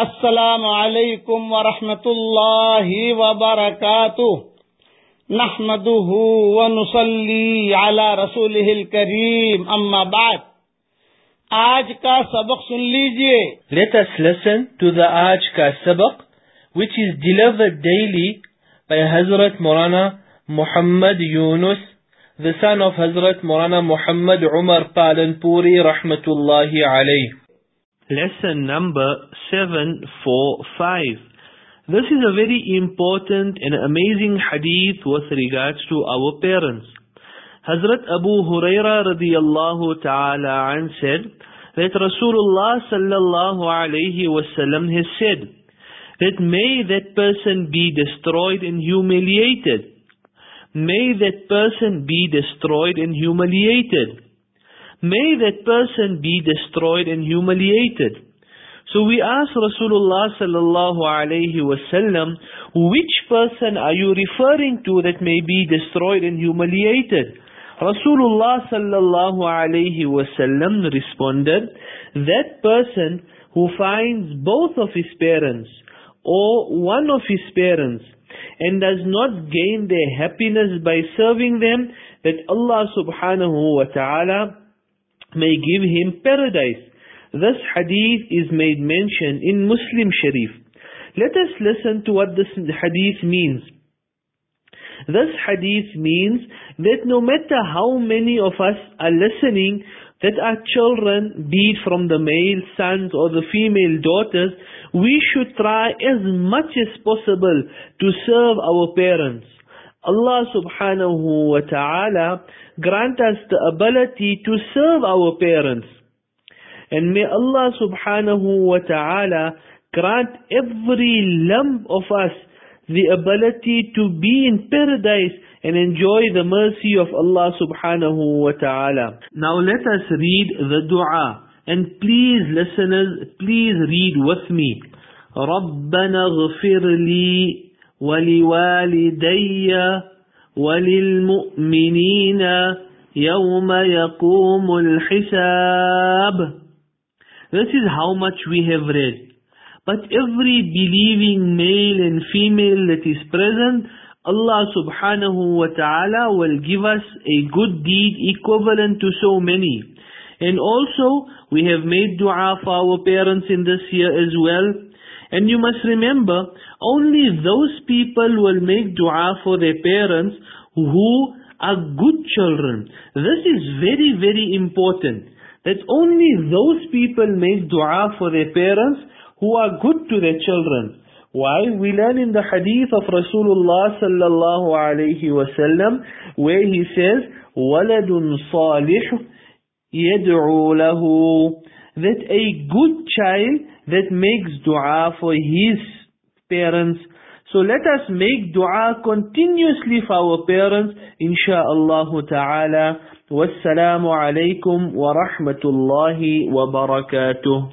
السلام علیکم ورحمۃ اللہ وبرکاتہ نحمده ونصلي على رسوله الكريم اما بعد آج کا سبق سن لیجئے Let us listen to the آج کا سبق which is delivered daily by Hazrat Morana Muhammad Yunus the son of Hazrat Morana Muhammad Umar Palanpuri rahmatullahi عليه Lesson number 745. This is a very important and amazing hadith with regards to our parents. Hazrat Abu Huraira radiyallahu ta'ala an said that Rasulullah sallallahu alayhi wasallam has said that may that person be destroyed and humiliated. May that person be destroyed and humiliated. May that person be destroyed and humiliated. So we asked Rasulullah sallallahu alayhi wasallam, which person are you referring to that may be destroyed and humiliated? Rasulullah sallallahu alayhi wasallam responded, that person who finds both of his parents or one of his parents and does not gain their happiness by serving them, that Allah subhanahu wa ta'ala may give him paradise. This hadith is made mention in Muslim Sharif. Let us listen to what this hadith means. This hadith means that no matter how many of us are listening, that our children, be it from the male sons or the female daughters, we should try as much as possible to serve our parents. Allah subhanahu wa ta'ala grant us the ability to serve our parents. And may Allah subhanahu wa ta'ala grant every lump of us the ability to be in paradise and enjoy the mercy of Allah subhanahu wa ta'ala. Now let us read the dua. And please listeners, please read with me. رَبَّنَا اغْفِرْ لِي وَلِوَالِدَيَّ وَلِلْمُؤْمِنِينَ يَوْمَ يَقُومُ الْحِسَابِ This is how much we have read. But every believing male and female that is present, Allah subhanahu wa ta'ala will give us a good deed equivalent to so many. And also, we have made dua for our parents in this year as well. And you must remember, only those people will make dua for their parents who are good children. This is very, very important. That only those people make dua for their parents who are good to their children. Why? We learn in the hadith of Rasulullah sallallahu alayhi wasallam where he says, وَلَدٌ صَالِحٌ يَدْعُو لَهُ that a good child that makes dua for his parents. So let us make dua continuously for our parents, insha'Allah ta'ala. Wassalamu alaikum wa rahmatullahi wa barakatuh.